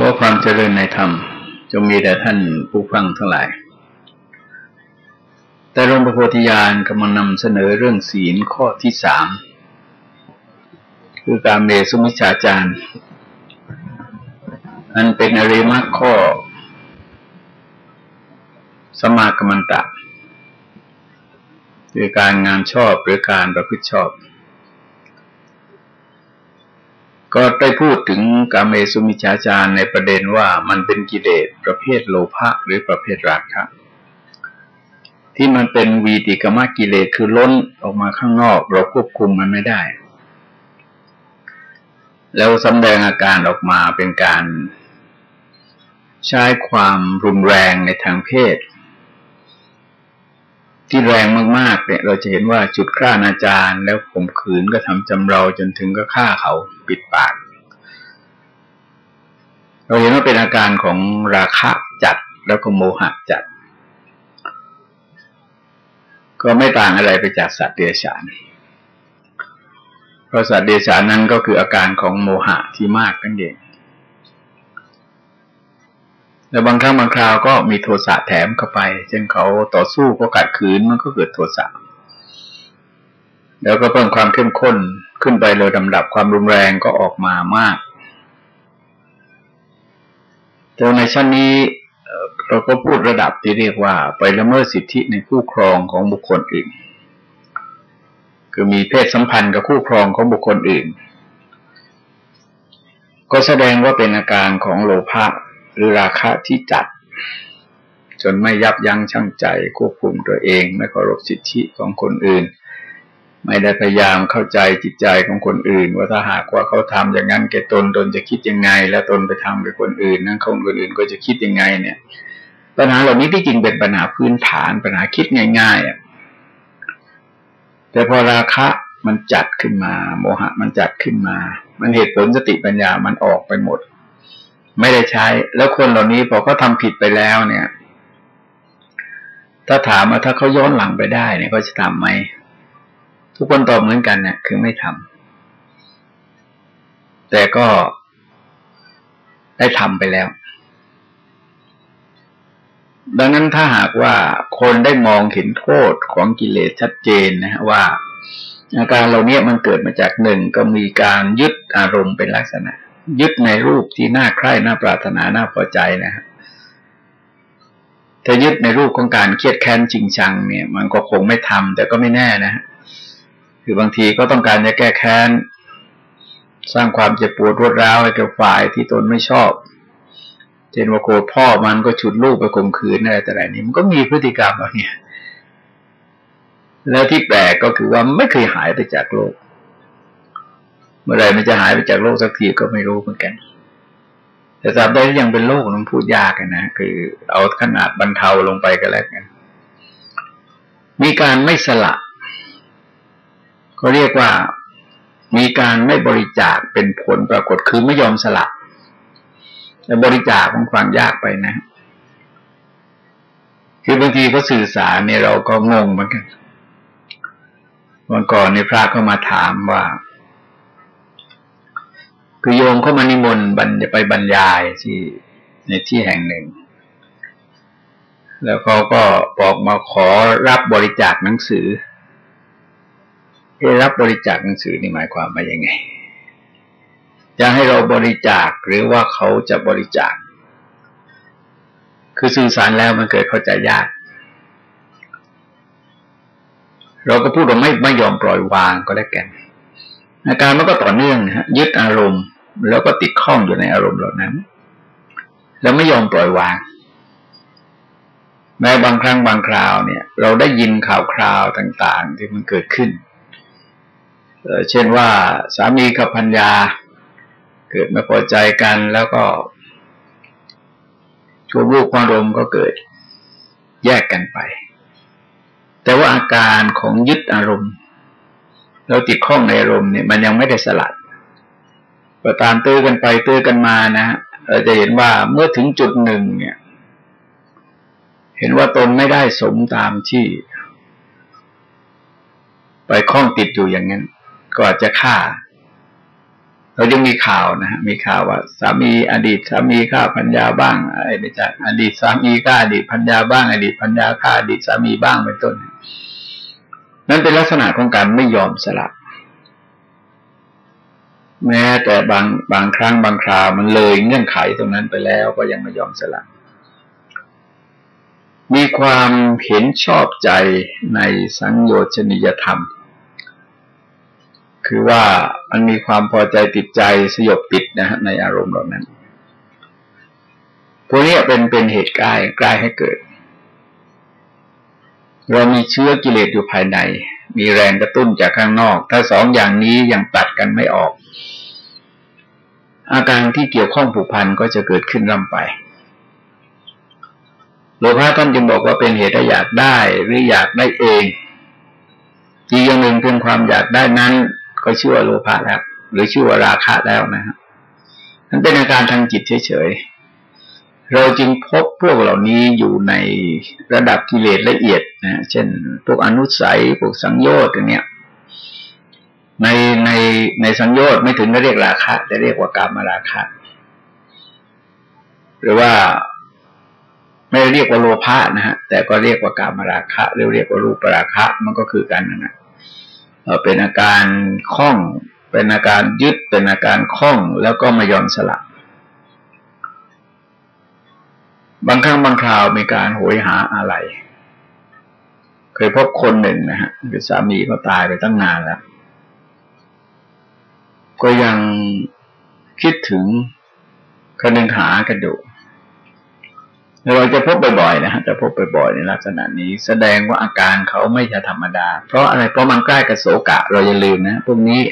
ขอความเจริญในธรรม จงมีแด่ท่านผู้ฟังทั้งหลาย แต่หลวงพระโพธิญาณกำลังนำเสนอเรื่องศีลข้อที่สาม คือการเมสุมิชาจารอันเป็นอริมักข้อ สมากรรมตะ คือการงานชอบหรือการประพฤติชอบ ก็ได้พูดถึงกาเมสุมิชาจารในประเด็นว่ามันเป็นกิเลสประเภทโลภะหรือประเภทราคะที่มันเป็นวีติกมกิเลสคือล้นออกมาข้างนอก เราควบคุมมันไม่ได้ แล้วสำแดงอาการออกมาเป็นการใช้ความรุนแรงในทางเพศ ที่แรงมากๆเนี่ย เราจะเห็นว่าจุดฆ่านาจาร์แล้วข่มขืนก็ทำจำเราจนถึงก็ฆ่าเขาปิดปาก เราเห็นว่าเป็นอาการของราคะจัดแล้วก็โมหะจัด ก็ไม่ต่างอะไรไปจากสัตว์เดรัจฉานเพราะสัตว์เดรัจฉานนั้นก็คืออาการของโมหะที่มากนั่นเอง แล้วบางครั้งบางคราวก็มีโทสะแถมเข้าไป เช่นเขาต่อสู้ก็กัดขืนมันก็เกิดโทสะแล้วก็เพิ่มความเข้มข้นขึ้นไปเลยลำดับความรุนแรงก็ออกมามาก แต่ในชั้นนี้เราก็พูดระดับที่เรียกว่า ไปละเมิดสิทธิในคู่ครองของบุคคลอื่น คือมีเพศสัมพันธ์กับคู่ครองของบุคคลอื่น ก็แสดงว่าเป็นอาการของโลภะ หรือราคะที่จัด จนไม่ยับยั้งชั่งใจควบคุมตัวเอง ไม่เคารพสิทธิของคนอื่น ไม่ได้พยายามเข้าใจจิตใจของคนอื่น ว่าถ้าหากว่าเขาทำอย่างนั้นแกตนตนจะคิดยังไง แล้วตนไปทำกับคนอื่นนั้นคนคนอื่นก็จะคิดยังไงเนี่ย ปัญหาเหล่านี้ที่จริงเป็นปัญหาพื้นฐานปัญหาคิดง่ายๆแต่พอราคะมันจัดขึ้นมา โมหะมันจัดขึ้นมา มันเหตุผลสติปัญญามันออกไปหมด ไม่ได้ใช้ แล้วคนเหล่านี้พอเขาทาผิดไปแล้วเนี่ย ถ้าถามว่าถ้าเขาย้อนหลังไปได้เนี่ยเขาจะทำไหมทุกคนตอบเหมือนกันเนี่ยคือไม่ทำแต่ก็ได้ทำไปแล้ว ดังนั้นถ้าหากว่าคนได้มองเห็นโทษของกิเลสชัดเจนนะฮะว่าอาการเหล่านี้มันเกิดมาจากหนึ่งก็มีการยึดอารมณ์เป็นลักษณะ ยึดในรูปที่น่าใคร่น่าปรารถนาน่าพอใจนะครับถ้ายึดในรูปของการเครียดแค้นจริงจังเนี่ย มันก็คงไม่ทำแต่ก็ไม่แน่นะคือบางทีก็ต้องการจะแก้แค้น สร้างความเจ็บปวดรวดร้าวให้กับฝ่ายที่ตนไม่ชอบเช่นว่าโกรธพ่อมันก็ฉุดลูกไปข่มขืนอะไรแต่ไรนี้มันก็มีพฤติกรรมแบบนี้แล้วที่แปลกก็คือว่าไม่เคยหายไปจากโลก มื่อไรมันจะหายไปจากโลกสักทีก็ไม่รู้เหมือนกัน แต่ตราบใดที่ยังเป็นโลกมันพูดยากนะคือเอาขนาดบรรเทาลงไปก็แล้วกัน มีการไม่สละ ก็เรียกว่ามีการไม่บริจาคเป็นผลปรากฏคือไม่ยอมสละแต่บริจาคมันฟังยากไปนะ คือบางทีก็สื่อสารเนี่ยเราก็งงเหมือนกันวันก่อนในพระก็มาถามว่า คือโยมเข้ามานิมนต์บรรไปบรรยายที่ในที่แห่งหนึ่ง แล้วเขาก็บอกมาขอรับบริจาคหนังสือให้รับบริจาคหนังสือนี่หมายความว่ายังไง จะให้เราบริจาคหรือว่าเขาจะบริจาค คือสื่อสารแล้วมันเกิดเข้าใจยาก เราก็พูดว่าไม่ไม่ยอมปล่อยวางก็แล้วกัน อาการมันก็ต่อเนื่องนะฮะยึดอารมณ์ แล้วก็ติดข้องอยู่ในอารมณ์เหล่านั้น แล้วไม่ยอมปล่อยวาง แม้บางครั้งบางคราวเนี่ย เราได้ยินข่าวคราวต่างๆ ที่มันเกิดขึ้นเช่นว่าสามีกับพัญญา เกิดไม่พอใจกันแล้วก็ชั่วงลูกความรมก็เกิดแยกกันไป แต่ว่าอาการของยึดอารมณ์ เราติดข้องในอารมณ์เนี่ยมันยังไม่ได้สลัดก็ตามตื้อกันไปตื้อกันมานะเราจะเห็นว่าเมื่อถึงจุดหนึ่งเนี่ย เห็นว่าตนไม่ได้สมตามที่ ไปคล้องติดอยู่อย่างนั้น ก็อาจจะฆ่า เรายังมีข่าวนะฮะมีข่าวว่าสามีอดีตสามีฆ่าพัญญาบ้างอะไรไม่ใช่อดีตสามีฆ่าอดีตพัญญาบ้าง อดีตพัญญาฆ่าอดีตสามีบ้างเป็นต้น นั่นเป็นลักษณะของการไม่ยอมสละ แม้แต่บางบางครั้งบางคราวมันเลยเงื่อนไขตรงนั้นไปแล้วก็ยังไม่ยอมสละ มีความเห็นชอบใจในสังโยชนิยธรรม คือว่ามันมีความพอใจติดใจสยบติดนะฮะในอารมณ์เหล่านั้นพวกนี้เป็นเป็นเหตุใกล้ใกล้ให้เกิด เรามีเชื้อกิเลสอยู่ภายใน มีแรงกระตุ้นจากข้างนอก ถ้าสองอย่างนี้ยังตัดกันไม่ออก อาการที่เกี่ยวข้องผูกพันก็จะเกิดขึ้นร่ำไปโลภะท่านจึงบอกว่าเป็นเหตุอยากได้หรืออยากได้เองอีกอย่างหนึ่งเป็นความอยากได้นั้น ก็ชื่อว่าโลภะแล้วหรือชื่อว่าราคะแล้วนะครับมันเป็นอาการทางจิตเฉยๆ เราจึงพบพวกเหล่านี้อยู่ในระดับกิเลสละเอียดนะเช่นพวกอนุสัยพวกสังโยชน์อย่างเนี้ยในในในสัญญาไม่ถึงก็เรียกราคะจะเรียกว่ากามราคะ หรือว่าไม่เรียกว่าโลภะนะฮะแต่ก็เรียกว่ากามราคะหรือเรียกว่ารูปราคะมันก็คือกันนะเป็นอาการคล้อง เป็นอาการยึดเป็นอาการคล้องแล้วก็ไม่ยอมสลั บางครั้งบางคราวมีการโหยหาอะไร เคยพบคนหนึ่งนะฮะคือสามีเขาตายไปตั้งนานแล้ว ก็ยังคิดถึงคนึงหากันอยู่เราจะพบบ่อยๆนะฮะจะพบบ่อยๆในลักษณะนี้ แสดงว่าอาการเขาไม่ใช่ธรรมดา เพราะอะไรเพราะมันใกล้กับโสกะ เราอย่าลืมนะพวกนี้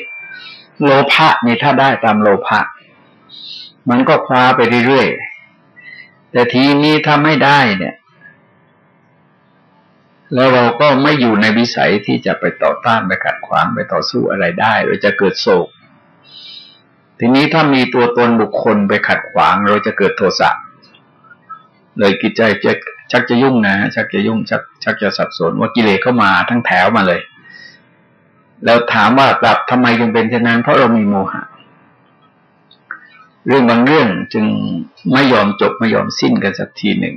โลภะนี่ถ้าได้ตามโลภะมันก็คว้าไปเรื่อยๆ แต่ทีนี้ถ้าไม่ได้เนี่ย แล้วเราก็ไม่อยู่ในวิสัยที่จะไปต่อต้านไปขัดขวางไปต่อสู้อะไรได้เราจะเกิดโศก ทีนี้ถ้ามีตัวตนบุคคลไปขัดขวาง เราจะเกิดโทสะเลยกิจใจจะชักจะยุ่งนะชักจะยุ่งชักชักจะสับสนว่ากิเลสเข้ามาทั้งแถวมาเลย แล้วถามว่ากลับทำไมจึงเป็นเช่นนั้นเพราะเรามีโมหะ เรื่องบางเรื่องจึงไม่ยอมจบไม่ยอมสิ้นกันสักทีหนึ่ง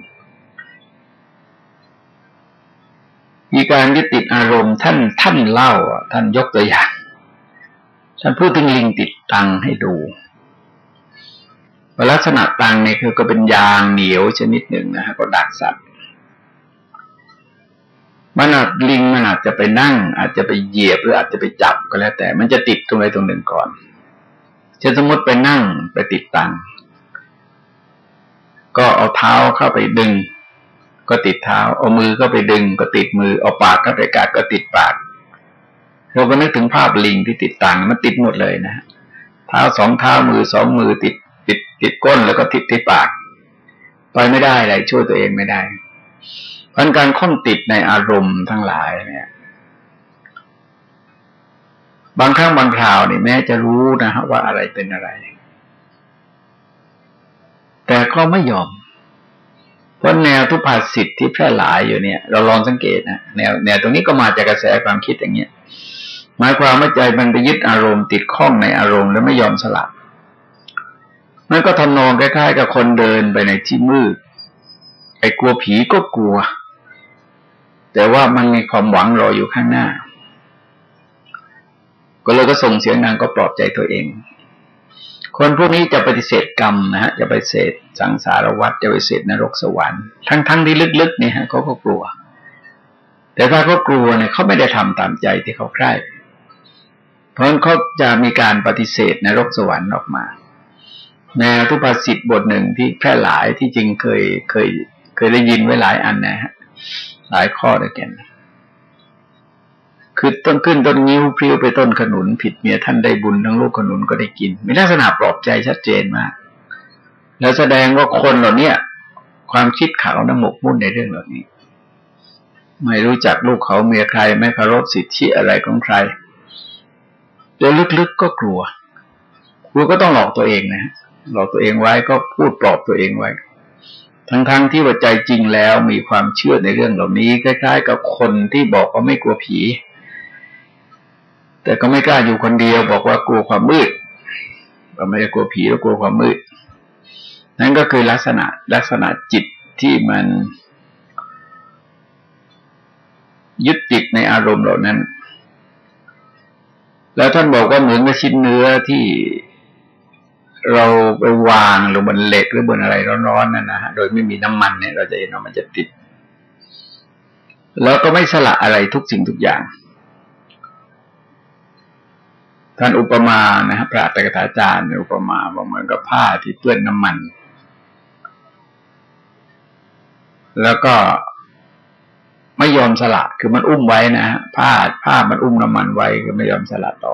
มีการยึดติดอารมณ์ท่านท่านเล่า ท่านยกตัวอย่าง ท่านพูดถึงลิงติดตังให้ดูลักษณะตังเนี่ยคือก็เป็นยางเหนียวชนิดหนึ่งนะฮะก็ดักสัตว์มันอาจลิงมันอาจจะไปนั่ง อาจจะไปเหยียบหรืออาจจะไปจับก็แล้วแต่ มันจะติดตรงใดตรงหนึ่งก่อน จะสมมติไปนั่งไปติดตังก็เอาเท้าเข้าไปดึง ก็ติดเท้า เอามือก็ไปดึง ก็ติดมือ เอาปากก็ไปกัดก็ติดปาก เราก็นึกถึงภาพลิงที่ติดตังมันติดหมดเลยนะเท้าสองเท้ามือสองมือติดติดติดก้นแล้วก็ติดที่ปากไปไม่ได้เลยช่วยตัวเองไม่ได้เพราะการข้องติดในอารมณ์ทั้งหลายเนี่ย บางครั้งบางคราวนี่แม้จะรู้นะฮะว่าอะไรเป็นอะไร แต่ก็ไม่ยอม เพราะแนวทุพภาษิตที่แพร่หลายอยู่เนี่ย เราลองสังเกตนะแนวแนวตรงนี้ก็มาจากกระแสความคิดอย่างเงี้ยหมายความว่าใจมันไปยึดอารมณ์ติดข้องในอารมณ์แล้วไม่ยอมสลับมันก็ทำนองคล้ายๆ กับคนเดินไปในที่มืด ไอ้กลัวผีก็กลัว แต่ว่ามันมีความหวังรออยู่ข้างหน้า ก็เลยก็ส่งเสียงดังก็ปลอบใจตัวเอง คนพวกนี้จะปฏิเสธกรรมนะฮะจะปฏิเสธสังสารวัฏจะปฏิเสธนรกสวรรค์ทั้งๆที่ลึกๆเนี่ยฮะเขาก็กลัว แต่ถ้าเขากลัวเนี่ยเขาไม่ได้ทำตามใจที่เขาใคร่เพราะเขาจะมีการปฏิเสธนรกสวรรค์ออกมาแนวทุพาษิตบทหนึ่งที่แพร่หลายที่จริงเคยเคยเคยได้ยินไว้หลายอันนะฮะหลายข้อด้วยกัน คือต้นขึ้นต้นนิ้วพริ้วไปต้นขนุน ผิดเมียท่านได้บุญทั้งลูกขนุนก็ได้กิน มีลักษณะปลอบใจชัดเจนมาก แล้วแสดงว่าคนเหล่านี้ความคิดเขาน้ำหมกมุ่นในเรื่องเหล่านี้ ไม่รู้จักลูกเขาเมียใคร ไม่เคารพสิทธิอะไรของใครแต่ลึกๆก็กลัวกลัวก็ต้องหลอกตัวเองนะหลอกตัวเองไว้ก็พูดปลอบตัวเองไว้ ทั้งๆทที่ว่าใจจริงแล้วมีความเชื่อในเรื่องเหล่านี้ คล้าย ๆ กับคนที่บอกว่าไม่กลัวผี แต่ก็ไม่กล้าอยู่คนเดียวบอกว่ากลัวความมืดเราไม่ได้กลัวผีเรากลัวความมืด นั่นก็คือลักษณะลักษณะจิตที่มัน ยึดติดในอารมณ์เหล่านั้น แล้วท่านบอกว่าเหมือนกับชิ้นเนื้อที่เราไปวางหรือบนเหล็กหรือบนอะไรร้อนๆนั่นนะฮะโดยไม่มีน้ำมันเนี่ยเราจะเห็นว่ามันจะติด แล้วก็ไม่สละอะไรทุกสิ่งทุกอย่าง ท่านอุปมานะฮะพระตกถาจารย์อุปมาบอกเหมือนกับผ้าที่เปื้อนน้ำมัน แล้วก็ไม่ยอมสละคือมันอุ้มไว้นะฮะผ้าผ้ามันอุ้มน้ำมันไว้ก็ไม่ยอมสละต่อ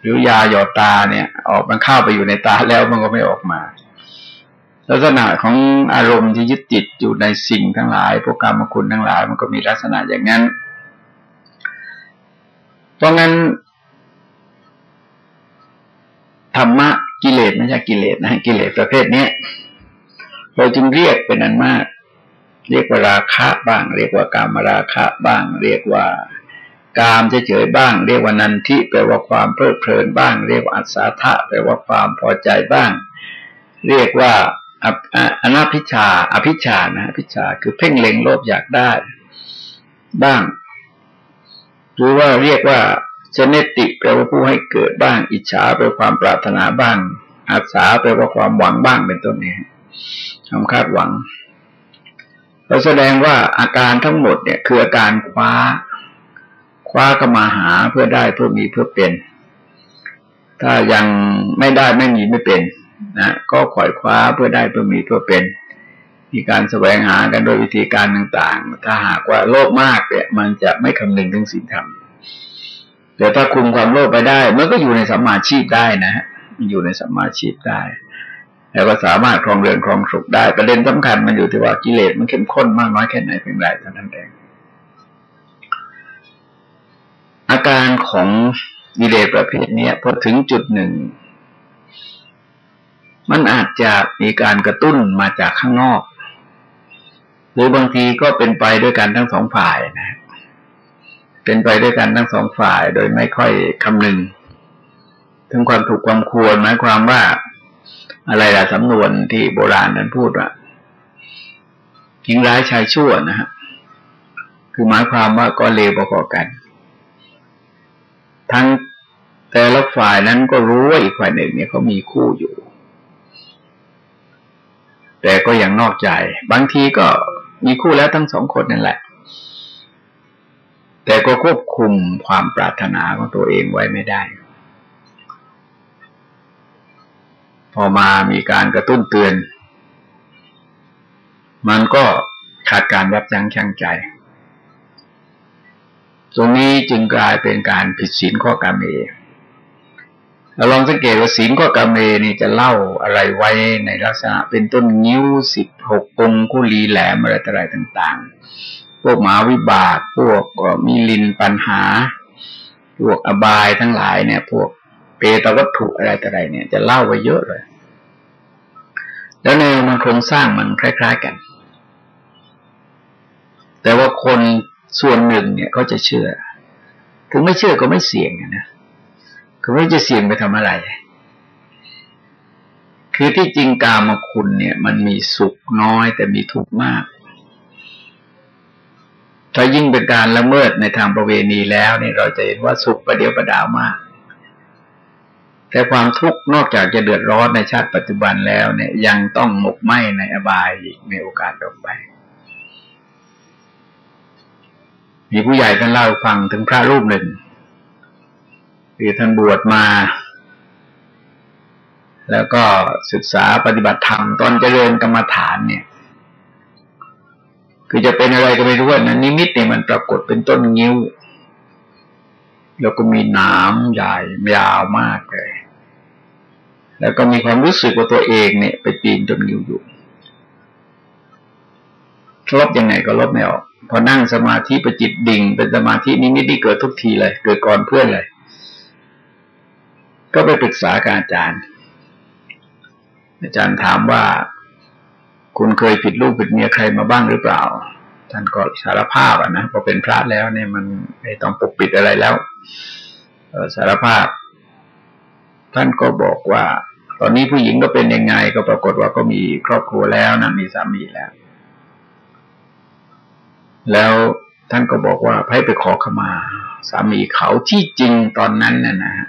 หรือยาหยอดตาเนี่ย ออกมันเข้าไปอยู่ในตาแล้วมันก็ไม่ออกมา ลักษณะของอารมณ์ที่ยึดติดอยู่ในสิ่งทั้งหลายพวกกรรมคุณทั้งหลาย มันก็มีลักษณะอย่างนั้น เพราะงั้น ธรรมะกิเลสไม่ใช่กิเลสนะกิเลสประเภทนี้เราจึงเรียกเป็นอันมาก เรียกว่าราคะบ้าง เรียกว่ากามราคะบ้าง เรียกว่ากามเฉยๆบ้าง เรียกว่านันทิแปลว่าความเพลิดเพลินบ้าง เรียกว่าอัศทะแปลว่าความพอใจบ้าง เรียกว่าอนาพิชาอภิชานะพิชาคือเพ่งเล็งโลภอยากได้ บ้าง หรือว่าเรียกว่า เจเนติแปลว่าผู้ให้เกิดบ้าง อิจฉาแปลความปรารถนาบ้าง อาสาแปลว่าความหวังบ้างเป็นต้นนี้ความคาดหวังเราแสดงว่าอาการทั้งหมดเนี่ยคืออาการคว้า คว้าก็มาหาเพื่อได้เพื่อมีเพื่อเป็น ถ้ายังไม่ได้ไม่มีไม่เป็นนะก็ขอยคว้าเพื่อได้เพื่อมีเพื่อเป็น มีการแสวงหากันโดยวิธีการต่าง ๆ ถ้าหากว่าโลภมากเนี่ยมันจะไม่คำนึงถึงสิ่งธรรม แต่ถ้าคุมความโลภไปได้ มันก็อยู่ในสัมมาชีพได้นะฮะมันอยู่ในสัมมาชีพได้แล้วก็สามารถครองเรือนครองสุขได้ ประเด็นสำคัญมันอยู่ที่ว่ากิเลสมันเข้มข้นมากน้อยแค่ไหนเพียงไรเท่านั้นเองอาการของกิเลสประเภทนี้พอถึงจุดหนึ่ง มันอาจจะมีการกระตุ้นมาจากข้างนอก หรือบางทีก็เป็นไปด้วยกันทั้งสองฝ่ายนะ เป็นไปด้วยกันทั้งสองฝ่ายโดยไม่ค่อยคำนึง ถึงความถูกความควรหมายความว่าอะไรล่ะสำนวนที่โบราณนั้นพูดว่าหญิงร้ายชายชั่วนะฮะคือหมายความว่าก็เลวประกอบกัน ทั้งแต่ละฝ่ายนั้นก็รู้ว่าอีกฝ่ายหนึ่งเนี่ยเขามีคู่อยู่ แต่ก็ยังนอกใจ บางทีก็มีคู่แล้วทั้งสองคนนั่นแหละ แต่ก็ควบคุมความปรารถนาของตัวเองไว้ไม่ได้ พอมามีการกระตุ้นเตือน มันก็ขาดการยับยั้งชั่งใจ ตรงนี้จึงกลายเป็นการผิดศีลข้อกรรมเองเราลองสังเกตว่าศีลข้อกรรมเอนี่จะเล่าอะไรไว้ในลักษณะเป็นต้นนิ้วสิบหกองคุลีแหลมอะไรต่างต่างๆ วกหมาวิบาก พวกมีลินปัญหา พวกอบายทั้งหลายเนี่ย พวกเปตวัตถุอะไรต่อะไรเนี่ย จะเล่าไว้เยอะเลย แล้วแนวมันโครงสร้างมันคล้าย ๆกัน แต่ว่าคนส่วนหนึ่งเนี่ยเขาจะเชื่อ ถึงไม่เชื่อก็ไม่เสี่ยงนะคือไม่จะเสี่ยงไปทำอะไร คือที่จริงกามคุณเนี่ย มันมีสุขน้อยแต่มีทุกข์มาก ถ้ายิ่งเป็นการละเมิดในทางประเวณีแล้วนี่เราจะเห็นว่าสุขประเดียวประดาวมาก แต่ความทุกข์นอกจากจะเดือดร้อนในชาติปัจจุบันแล้วเนี่ยยังต้องหมกไหมในอบายอีกในโอกาสต่อไป มีผู้ใหญ่ท่านเล่าฟังถึงพระรูปหนึ่งที่ท่านบวชมา แล้วก็ศึกษาปฏิบัติธรรมตอนเจริญกรรมฐานเนี่ย คือจะเป็นอะไรก็ไม่รู้นะนิมิตเนี่ยมันปรากฏเป็นต้นงิ้ว แล้วก็มีหนามใหญ่ยาวมากเลย แล้วก็มีความรู้สึกว่าตัวเองเนี่ย ไปปีนต้นงิ้วอยู่ลบยังไงก็ลบไม่ออก พอนั่งสมาธิประจิตดิ่ง เป็นสมาธินี้ไม่ได้เกิดทุกทีเลย เกิดก่อนเพื่อนเลย ก็ไปปรึกษาการอาจารย์ อาจารย์ถามว่า คุณเคยผิดลูกผิดเมียใครมาบ้างหรือเปล่า ท่านก็สารภาพอะนะพอเป็นพระแล้วเนี่ยมันไม่ต้องปกปิดอะไรแล้วสารภาพ ท่านก็บอกว่า ตอนนี้ผู้หญิงก็เป็นยังไง ก็ปรากฏว่าก็มีครอบครัวแล้วนะมีสามีแล้ว แล้วท่านก็บอกว่าให้ไปขอขมา สามีเขาที่จริงตอนนั้นน่ะนะฮะ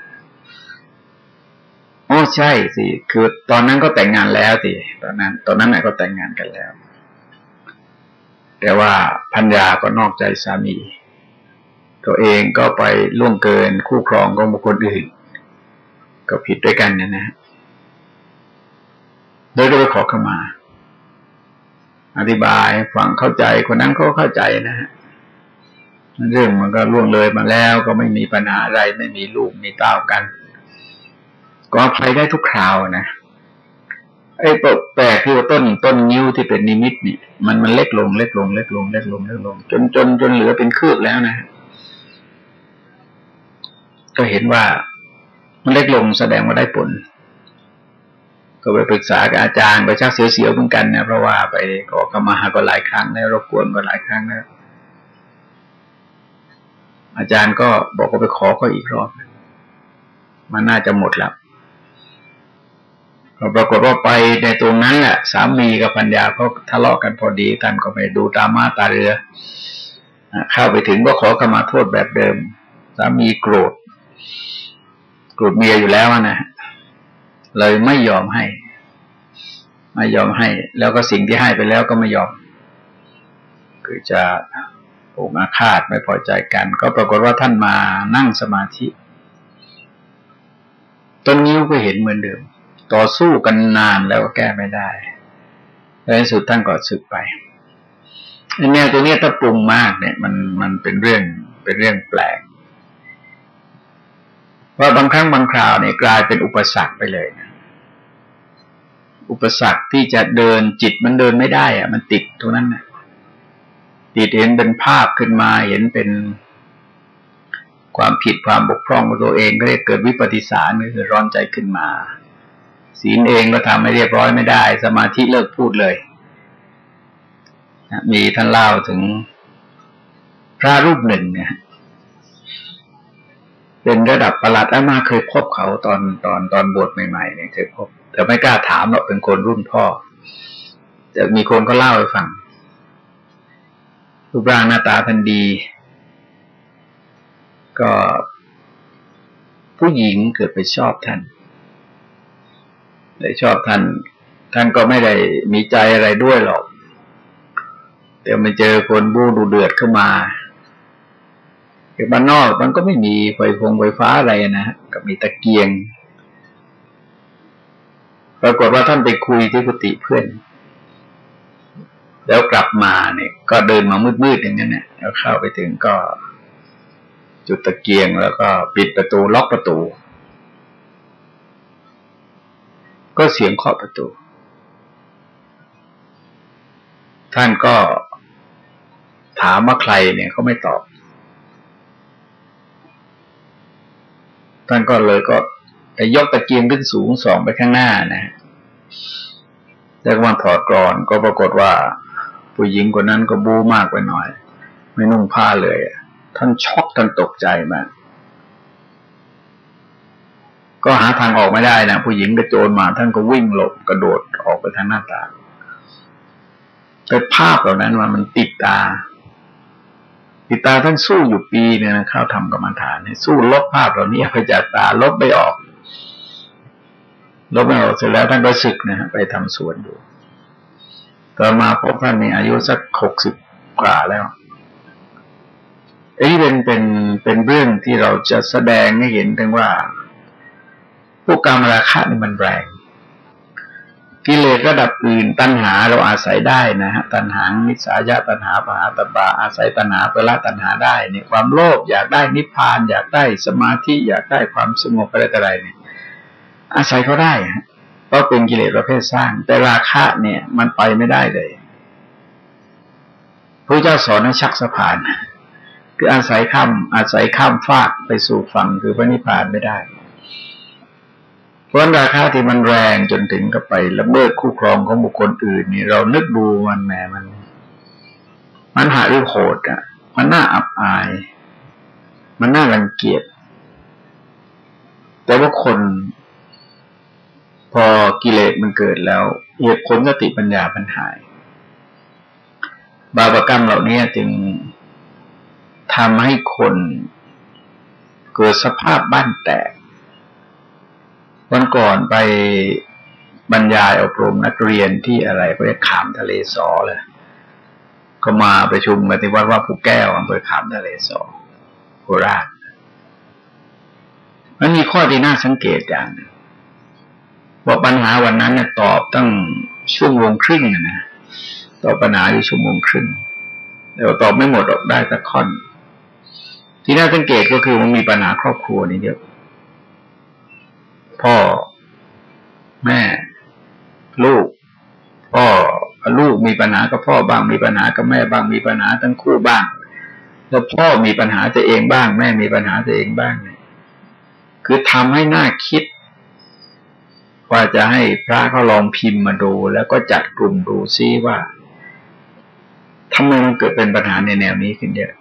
อ๋อใช่สิคือตอนนั้นก็แต่งงานแล้วสิตอนนั้น ตอนนั้นไหนก็แต่งงานกันแล้ว แต่ว่าพัญญาก็นอกใจสามี ตัวเองก็ไปล่วงเกินคู่ครองของบุคคลอื่น ก็ผิดด้วยกันเนี่ยนะโดยโดยขอขมา อธิบายฟังเข้าใจคนนั้นก็เข้าใจนะฮะเรื่องมันก็ล่วงเลยมาแล้วก็ไม่มีปัญหาอะไรไม่มีลูกมีเต้ากัน ก็อภัยได้ทุกคราวนะไอ้แปลกคือต้นต้นนิ้วที่เป็นนิมิตนี่มันมันเล็กลงเล็กลงเล็กลงเล็กลงเล็กลง จนจนจนเหลือเป็นคืบแล้วนะ ก็เห็นว่ามันเล็กลงแสดงว่าได้ผล ก็ไปปรึกษากับอาจารย์ไปชักเสียวๆเหมือนกันนะเพราะว่าไปขอขมาหาก็หลายครั้งแล้วรบกวนก็หลายครั้งแล้วอาจารย์ก็บอกว่าไปขอก็อีกรอบ มันน่าจะหมดแล้ว ปรากฏว่าไปในตรงนั้นแหละสามีกับปัญญาเขาทะเลาะกันพอดีท่านก็ไปดูตามาตาเรือเข้าไปถึงก็ขอกรมาโทษแบบเดิม สามีโกรธโกรธเมียอยู่แล้วนะเลยไม่ยอมให้ ไม่ยอมให้ แล้วก็สิ่งที่ให้ไปแล้วก็ไม่ยอม คือจะโกอาฆาตไม่พอใจกัน ก็ปรากฏว่าท่านมานั่งสมาธิ ต้นนิ้วก็เห็นเหมือนเดิม ต่อสู้กันนานแล้วก็แก้ไม่ได้ในสุดท่านก็สึกไปแนวตัวนี้ถ้าปรุงมากเนี่ย มันมันเป็นเรื่องเป็นเรื่องแปลก ว่าบางครั้งบางคราวเนี่ยกลายเป็นอุปสรรคไปเลยนะอุปสรรคที่จะเดินจิตมันเดินไม่ได้อะมันติดตรงนั้นนะติดเห็นเป็นภาพขึ้นมาเห็นเป็นความผิดความบกพร่องของตัวเองก็เลยเกิดวิปฏิสารคือร้อนใจขึ้นมา ศีลเองก็ทำไม่เรียบร้อยไม่ได้ สมาธิเลิกพูดเลยมีท่านเล่าถึงพระรูปหนึ่งเนี่ยเป็นระดับประหลัดอามาเคยพบเขาตอนตอนตอนบวชใหม่ๆเนี่ยเคยพบ แต่ไม่กล้าถามหรอกเป็นคนรุ่นพ่อ แต่มีคนก็เล่าให้ฟังรูปร่างหน้าตาทันดี ก็ผู้หญิงเกิดไปชอบท่าน ได้ชอบท่าน ท่านก็ไม่ได้มีใจอะไรด้วยหรอก แต่มาเจอคนบู้ดูเดือดขึ้นมาเบ้านนอกมันก็ไม่มีไฟฟงไฟฟ้าอะไรนะก็มีตะเกียง ปรากฏว่าท่านไปคุยที่กุฏิเพื่อน แล้วกลับมาเนี่ย ก็เดินมามืดๆอย่างนั้นเนี่ยแล้วเข้าไปถึงก็จุดตะเกียงแล้วก็ปิดประตูล็อกประตู ก็เสียงเคาะประตู ท่านก็ถามว่าใครเนี่ยเขาไม่ตอบ ท่านก็เลยก็ไปยกตะเกียงขึ้นสูงสองไปข้างหน้านะแล้วมาถอดกรอนก็ปรากฏว่า ผู้หญิงคนนั้นก็บูมากไปหน่อย ไม่นุ่งผ้าเลย ท่านช็อกท่านตกใจมาก ก็หาทางออกไม่ได้นะผู้หญิงกระโจนมาท่านก็วิ่งหลบกระโดดออกไปทางหน้าต่างแต่ภาพเหล่านั้นว่ามันติดตา ติดตาท่านสู้อยู่ปีเนี่ยนะเข้าทำกรรมฐานเนี่ยสู้ลบภาพเหล่านี้ไปจากตาลบไม่ออก ลบไม่ออกเสร็จแล้วท่านก็ศึกนะฮะไปทำสวนอยู่ต่อมาพบท่านมีอายุสักหกสิบกว่าแล้วอันนี้เป็นเป็นเป็นเรื่องที่เราจะแสดงให้เห็นถึงว่า พวกกามราคะนี่มันแรง กิเลสระดับอื่นตัณหาเราอาศัยได้นะฮะตัณหามิสายะตัณหาปหาตบาอาศัยตัณหาเปละตัณหาได้เนี่ยความโลภอยากได้นิพพาน อยากได้สมาธิอยากได้ความสงบอะไรต่ออะไรเนี่ย อาศัยเขาได้เพราะเป็นกิเลสประเภทสร้าง แต่ราคะเนี่ยมันไปไม่ได้เลยพระเจ้าสอนให้ชักสะพานคืออาศัยข้ามอาศัยข้ามฟากไปสู่ฝั่งคือพระนิพพานไม่ได้ เพราะราคาที่มันแรงจนถึงกับไปละเมิดคู่ครองของบุคคลอื่นนี่เรานึกดูมันแหมมัน มันหาเรื่องโหดอะ มันน่าอับอาย มันน่ารังเกียจแต่ว่าคนพอกิเลสมันเกิดแล้วเหตุผลสติปัญญาปัญหาย บาปกรรมเหล่านี้จึงทำให้คนเกิดสภาพบ้านแตก วันก่อนไปบรรยายอบรมนักเรียนที่อะไรก็เรียกขามทะเลสอเลย ก็มาประชุมกันที่วัดว่าผู้แก้วอำเภอขามทะเลสอโคราชมันมีข้อที่น่าสังเกตอย่างว่าปัญหาวันนั้นเนี่ยตอบตั้งชั่วโมงครึ่งนะตอบปัญหาอยู่ชั่วโมงครึ่งแต่ว่าตอบไม่หมดออกได้สักข้อนที่น่าสังเกตก็คือมันมีปัญหาครอบครัวนี่เยอะ พ่อ แม่ ลูก พ่อลูกมีปัญหากับพ่อบ้างมีปัญหากับแม่บ้างมีปัญหาทั้งคู่บ้าง แล้วพ่อมีปัญหาตัวเองบ้าง แม่มีปัญหาตัวเองบ้างคือทำให้หน่าคิด ว่าจะให้พระเขาลองพิมพ์มาดู แล้วก็จัดกลุ่มดูซิว่าทำไมมันเกิดเป็นปัญหาในแนวนี้ขึ้นเยอะ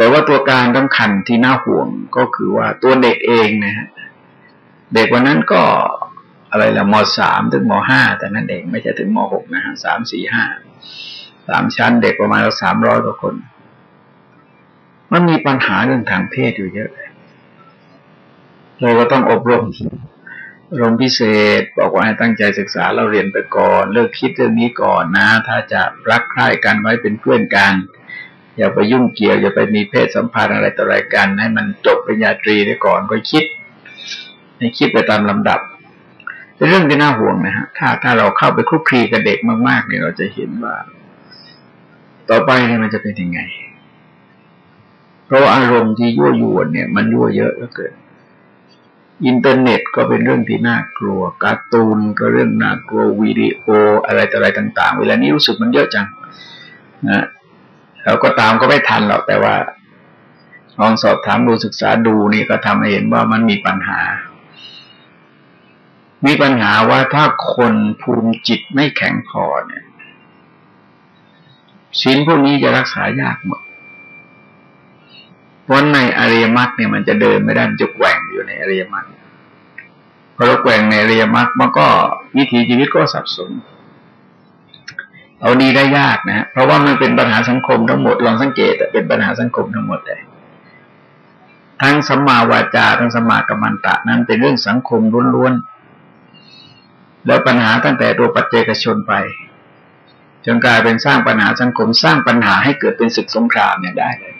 แต่ว่าตัวการสำคัญที่น่าห่วงก็คือว่าตัวเด็กเองนะฮะเด็กวันนั้นก็อะไรละมสามถึงมห้าแต่นั้นเองไม่ใช่ถึงมหกนะฮะสามสี่ห้าสามชั้นเด็กประมาณสามร้อยกว่าคน มันมีปัญหาเรื่องทางเพศอยู่เยอะเราก็ต้องอบรมรมพิเศษ บอกว่าให้ตั้งใจศึกษาเราเรียนไปก่อน เลิกคิดเรื่องนี้ก่อนนะ ถ้าจะรักใคร่กันไว้เป็นเพื่อนกัน อย่าไปยุ่งเกี่ยวอย่าไปมีเพศสัมพันธ์อะไรต่ออะไรกัน ให้มันจบปริญญาตรีได้ก่อนก็คิด ให้คิดไปตามลำดับเป็นเรื่องที่น่าห่วงนะฮะถ้าถ้าเราเข้าไปคลุกคลีกับเด็กมากๆเนี่ยเราจะเห็นว่า ต่อไปเนี่ยมันจะเป็นยังไง เพราะอารมณ์ที่ยั่วยวนเนี่ย มันยั่วเยอะเหลือเกินอินเทอร์เน็ตก็เป็นเรื่องที่น่ากลัวการ์ตูนก็เรื่องน่ากลัววิดีโออะไรต่ออะไรต่าง ๆ เวลานี้รู้สึกมันเยอะจังนะ เราก็ตามก็ไม่ทันหรอกแต่ว่าลองสอบถามดูศึกษาดูนี่ก็ทำให้เห็นว่ามันมีปัญหา มีปัญหาว่าถ้าคนภูมิจิตไม่แข็งพอเนี่ยศีลพวกนี้จะรักษายากหมดเพราะในอริยมรรคเนี่ยมันจะเดินไม่ได้มันจะแกว่งอยู่ในอริยมรรคพอเราแกว่งในอริยมรรคมันก็วิถีชีวิตก็สับสน เอาดีได้ยากนะเพราะว่ามันเป็นปัญหาสังคมทั้งหมดลองสังเกตเป็นปัญหาสังคมทั้งหมดเลยทั้งสัมมาวาจาทั้งสัมมากัมมันตะนั้นเป็นเรื่องสังคมล้วนๆแล้วปัญหาตั้งแต่ตัวปัจเจกชนไป จนกลายเป็นสร้างปัญหาสังคมสร้างปัญหาให้เกิดเป็นศึกสงครามเนี่ยได้เลย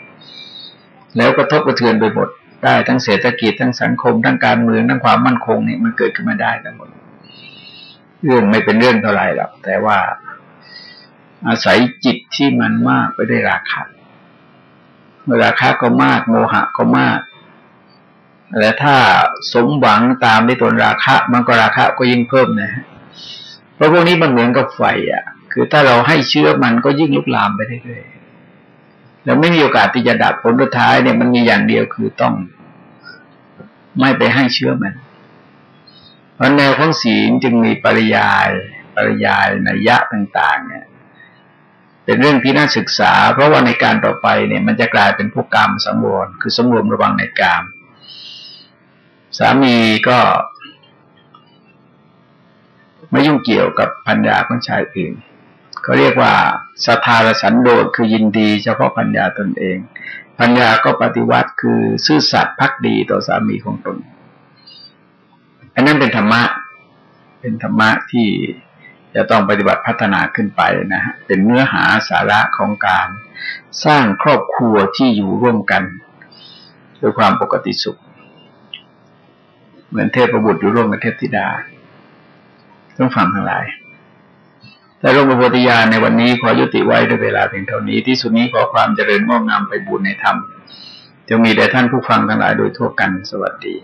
แล้วกระทบกระเทือนไปหมดได้ทั้งเศรษฐกิจทั้งสังคมทั้งการเมืองทั้งความมั่นคงเนี่ยมันเกิดขึ้นมาได้ทั้งหมดเรื่องไม่เป็นเรื่องเท่าไหร่หรอกแต่ว่า อาศัยจิตที่มันมากไปได้วยราคะเมื่อราคะก็มาก โมหะก็มาก และถ้าสมหวังตามในตนราคะ มันก็ราคะก็ยิ่งเพิ่มนะเพราะพวกนี้มันเหมือนกับไฟอะ คือถ้าเราให้เชื้อมันก็ยิ่งลุกลามไปเรื่อยๆแล้วไม่มีโอกาสที่จะดับผลสุดท้ายเนี่ยมันมีอย่างเดียวคือต้อง ไม่ไปให้เชื้อมัน เพราะแนวของศีลจึงมีปริยายปริยายนัยยะต่าง ๆ เนี่ย เป็นเรื่องที่น่าศึกษา เพราะว่าในการต่อไปเนี่ยมันจะกลายเป็นพวกกรรมสังวรคือสมรวมระวังในกรรมสามีก็ไม่ยุ่งเกี่ยวกับพัญญาของชายอื่นเขาเรียกว่าสทารสันโดษคือยินดี เฉพาะพัญญาตนเอง พัญญาก็ปฏิวัติคือซื่อสัตย์พักดีต่อสามีของตน อันนั้นเป็นธรรมะ เป็นธรรมะที่ จะต้องปฏิบัติพัฒนาขึ้นไปนะฮะเป็นเนื้อหาสาระของการสร้างครอบครัวที่อยู่ร่วมกันด้วยความปกติสุข เหมือนเทพบุตรอยู่ร่วมกับเทพธิดา ต้องฟังทั้งหลายแต่หลวงปู่ปฏิญาณในวันนี้ขอยุติไว้ด้วยเวลาเพียงเท่านี้ที่สุดนี้ขอความเจริญงอกงามไปบุญในธรรมจะมีแด่ท่านผู้ฟังทั้งหลายโดยทั่วกันสวัสดี